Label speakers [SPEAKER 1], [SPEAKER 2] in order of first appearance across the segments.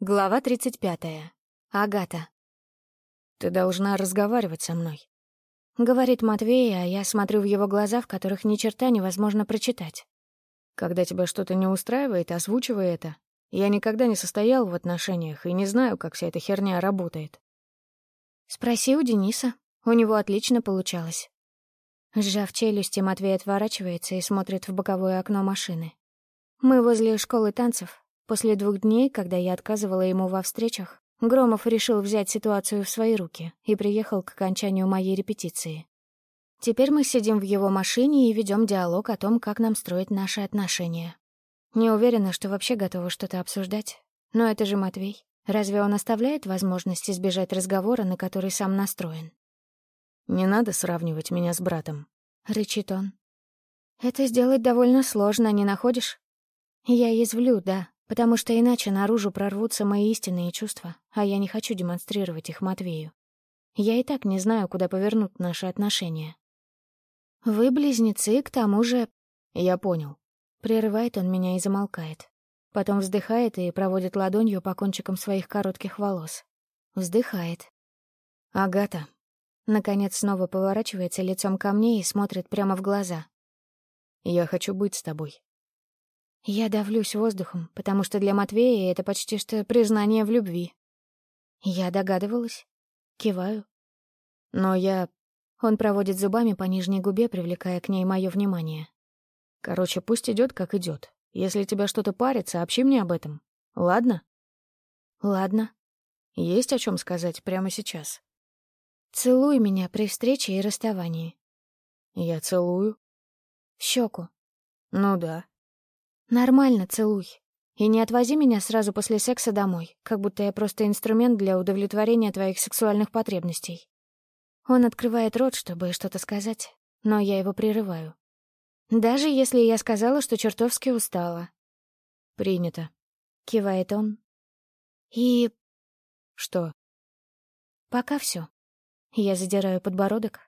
[SPEAKER 1] Глава 35. Агата. «Ты должна разговаривать со мной», — говорит Матвей, а я смотрю в его глаза, в которых ни черта невозможно прочитать. «Когда тебя что-то не устраивает, озвучивай это. Я никогда не состоял в отношениях и не знаю, как вся эта херня работает». «Спроси у Дениса. У него отлично получалось». Сжав челюсти, Матвей отворачивается и смотрит в боковое окно машины. «Мы возле школы танцев, после двух дней, когда я отказывала ему во встречах, Громов решил взять ситуацию в свои руки и приехал к окончанию моей репетиции. Теперь мы сидим в его машине и ведем диалог о том, как нам строить наши отношения. Не уверена, что вообще готова что-то обсуждать. Но это же Матвей. Разве он оставляет возможность избежать разговора, на который сам настроен? «Не надо сравнивать меня с братом», — рычит он. «Это сделать довольно сложно, не находишь?» «Я извлю, да, потому что иначе наружу прорвутся мои истинные чувства, а я не хочу демонстрировать их Матвею. Я и так не знаю, куда повернут наши отношения. Вы близнецы, к тому же... Я понял. Прерывает он меня и замолкает. Потом вздыхает и проводит ладонью по кончикам своих коротких волос. Вздыхает. Агата. Наконец снова поворачивается лицом ко мне и смотрит прямо в глаза. «Я хочу быть с тобой. Я давлюсь воздухом, потому что для Матвея это почти что признание в любви. Я догадывалась. Киваю. Но я... Он проводит зубами по нижней губе, привлекая к ней мое внимание. Короче, пусть идет, как идет. Если тебя что-то парит, сообщи мне об этом. Ладно? Ладно. Есть о чем сказать прямо сейчас. Целуй меня при встрече и расставании. Я целую. В щеку. Ну да, Нормально, целуй. И не отвози меня сразу после секса домой, как будто я просто инструмент для удовлетворения твоих сексуальных потребностей. Он открывает рот, чтобы что-то сказать, но я его прерываю. Даже если я сказала, что чертовски устала. «Принято», — кивает он. «И...» «Что?» «Пока все. Я задираю подбородок.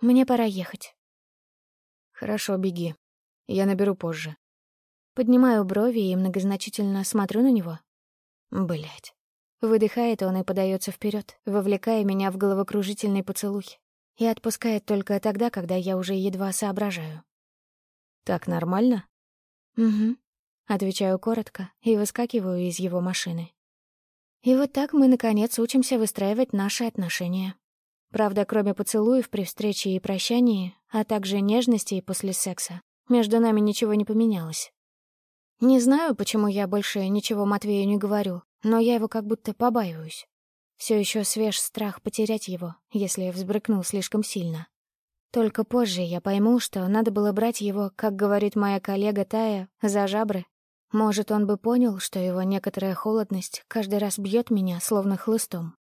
[SPEAKER 1] Мне пора ехать. «Хорошо, беги. Я наберу позже». Поднимаю брови и многозначительно смотрю на него. Блять. Выдыхает он и подается вперед, вовлекая меня в головокружительный поцелуй. И отпускает только тогда, когда я уже едва соображаю. «Так нормально?» «Угу», — отвечаю коротко и выскакиваю из его машины. И вот так мы, наконец, учимся выстраивать наши отношения. Правда, кроме поцелуев при встрече и прощании, а также нежности после секса, между нами ничего не поменялось. Не знаю, почему я больше ничего Матвею не говорю, но я его как будто побаиваюсь. Все еще свеж страх потерять его, если я взбрыкну слишком сильно. Только позже я пойму, что надо было брать его, как говорит моя коллега Тая, за жабры. Может, он бы понял, что его некоторая холодность каждый раз бьет меня, словно хлыстом.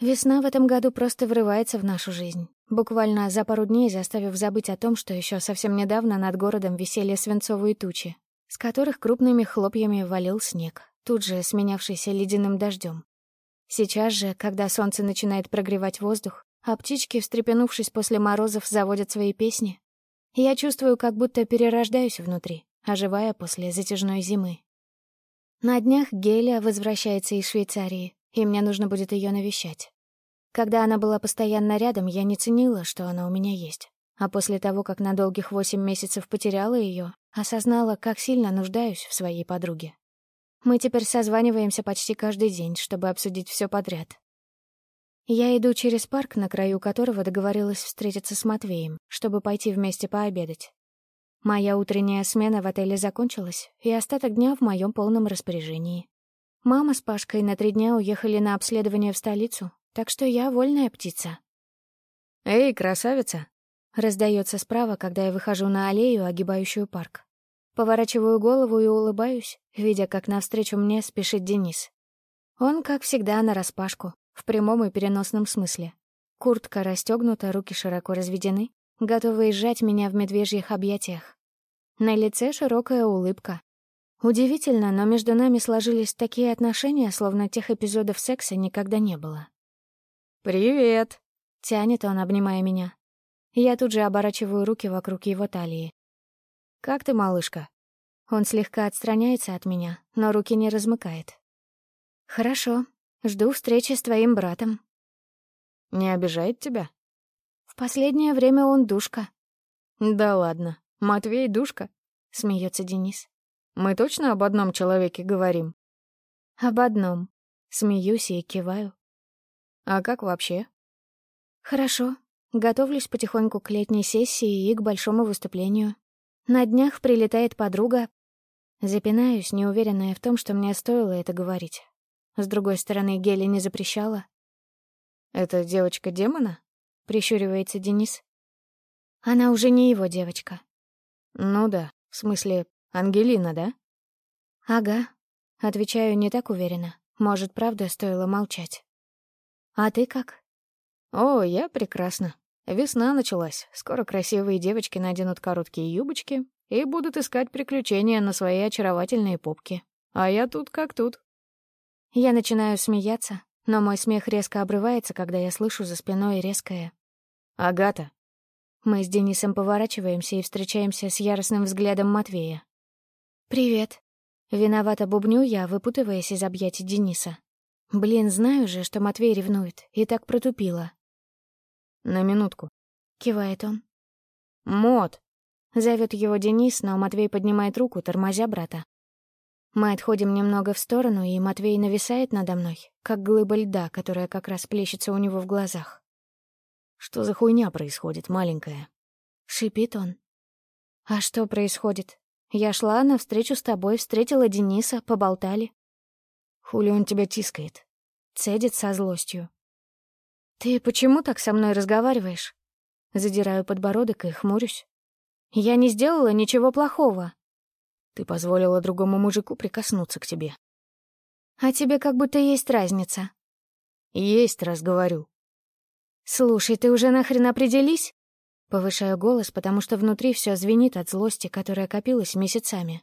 [SPEAKER 1] Весна в этом году просто врывается в нашу жизнь, буквально за пару дней заставив забыть о том, что еще совсем недавно над городом висели свинцовые тучи, с которых крупными хлопьями валил снег, тут же сменявшийся ледяным дождем. Сейчас же, когда солнце начинает прогревать воздух, а птички, встрепенувшись после морозов, заводят свои песни, я чувствую, как будто перерождаюсь внутри, оживая после затяжной зимы. На днях Гелия возвращается из Швейцарии, и мне нужно будет ее навещать. Когда она была постоянно рядом, я не ценила, что она у меня есть. А после того, как на долгих восемь месяцев потеряла ее, Осознала, как сильно нуждаюсь в своей подруге. Мы теперь созваниваемся почти каждый день, чтобы обсудить все подряд. Я иду через парк, на краю которого договорилась встретиться с Матвеем, чтобы пойти вместе пообедать. Моя утренняя смена в отеле закончилась, и остаток дня в моем полном распоряжении. Мама с Пашкой на три дня уехали на обследование в столицу, так что я вольная птица. «Эй, красавица, Раздается справа, когда я выхожу на аллею, огибающую парк. Поворачиваю голову и улыбаюсь, видя, как навстречу мне спешит Денис. Он, как всегда, нараспашку, в прямом и переносном смысле. Куртка расстегнута, руки широко разведены, готовые сжать меня в медвежьих объятиях. На лице широкая улыбка. Удивительно, но между нами сложились такие отношения, словно тех эпизодов секса никогда не было.
[SPEAKER 2] «Привет!»
[SPEAKER 1] — тянет он, обнимая меня. Я тут же оборачиваю руки вокруг его талии. «Как ты, малышка?» Он слегка отстраняется от меня, но руки не размыкает. «Хорошо. Жду встречи с твоим братом».
[SPEAKER 2] «Не обижает тебя?»
[SPEAKER 1] «В последнее время он душка».
[SPEAKER 2] «Да ладно. Матвей душка?» — смеется Денис. «Мы точно об одном человеке говорим?»
[SPEAKER 1] «Об одном». Смеюсь и киваю.
[SPEAKER 2] «А как вообще?»
[SPEAKER 1] «Хорошо. Готовлюсь потихоньку к летней сессии и к большому выступлению. На днях прилетает подруга. Запинаюсь, неуверенная в том, что мне стоило это говорить. С другой стороны, Гели не запрещала.
[SPEAKER 2] «Это девочка демона?»
[SPEAKER 1] — прищуривается Денис. «Она уже не его девочка».
[SPEAKER 2] «Ну да, в смысле, Ангелина, да?»
[SPEAKER 1] «Ага», — отвечаю не так уверенно. Может, правда, стоило молчать. «А ты как?»
[SPEAKER 2] О, я прекрасно. Весна началась. Скоро красивые девочки наденут короткие юбочки и будут искать приключения на свои очаровательные попки. А я тут как тут.
[SPEAKER 1] Я начинаю смеяться, но мой смех резко обрывается, когда я слышу за спиной резкое
[SPEAKER 2] «Агата».
[SPEAKER 1] Мы с Денисом поворачиваемся и встречаемся с яростным взглядом Матвея. «Привет». Виновата бубню я, выпутываясь из объятий Дениса. Блин, знаю же, что Матвей ревнует, и так протупила.
[SPEAKER 2] На минутку.
[SPEAKER 1] Кивает он.
[SPEAKER 2] «Мот!»
[SPEAKER 1] Зовет его Денис, но Матвей поднимает руку, тормозя брата. Мы отходим немного в сторону, и Матвей нависает надо мной, как глыба льда, которая как раз плещется у него в глазах.
[SPEAKER 2] «Что за хуйня происходит, маленькая?»
[SPEAKER 1] Шипит он. «А что происходит? Я шла навстречу с тобой, встретила Дениса, поболтали».
[SPEAKER 2] «Хули он тебя тискает?»
[SPEAKER 1] Цедит со злостью. «Ты почему так со мной разговариваешь?» Задираю подбородок и хмурюсь. «Я не сделала ничего плохого».
[SPEAKER 2] «Ты позволила другому мужику прикоснуться к тебе».
[SPEAKER 1] «А тебе как будто есть разница».
[SPEAKER 2] «Есть, раз говорю».
[SPEAKER 1] «Слушай, ты уже нахрен определись?» Повышаю голос, потому что внутри все звенит от злости, которая копилась месяцами.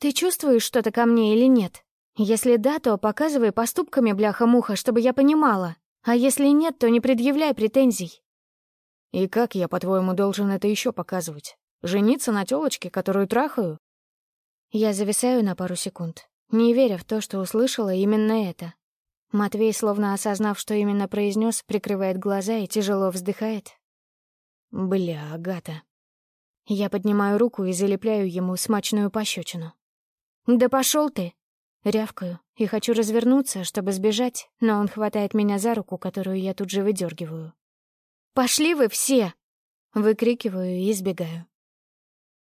[SPEAKER 1] «Ты чувствуешь что-то ко мне или нет? Если да, то показывай поступками, бляха-муха, чтобы я понимала». А если нет, то не предъявляй претензий.
[SPEAKER 2] И как я, по-твоему, должен это еще показывать? Жениться на тёлочке, которую трахаю?
[SPEAKER 1] Я зависаю на пару секунд, не веря в то, что услышала именно это. Матвей, словно осознав, что именно произнес, прикрывает глаза и тяжело вздыхает.
[SPEAKER 2] «Бля, Агата».
[SPEAKER 1] Я поднимаю руку и залепляю ему смачную пощечину. «Да пошел ты!» — рявкаю, и хочу развернуться, чтобы сбежать, но он хватает меня за руку, которую я тут же выдергиваю. «Пошли вы все!» — выкрикиваю и избегаю.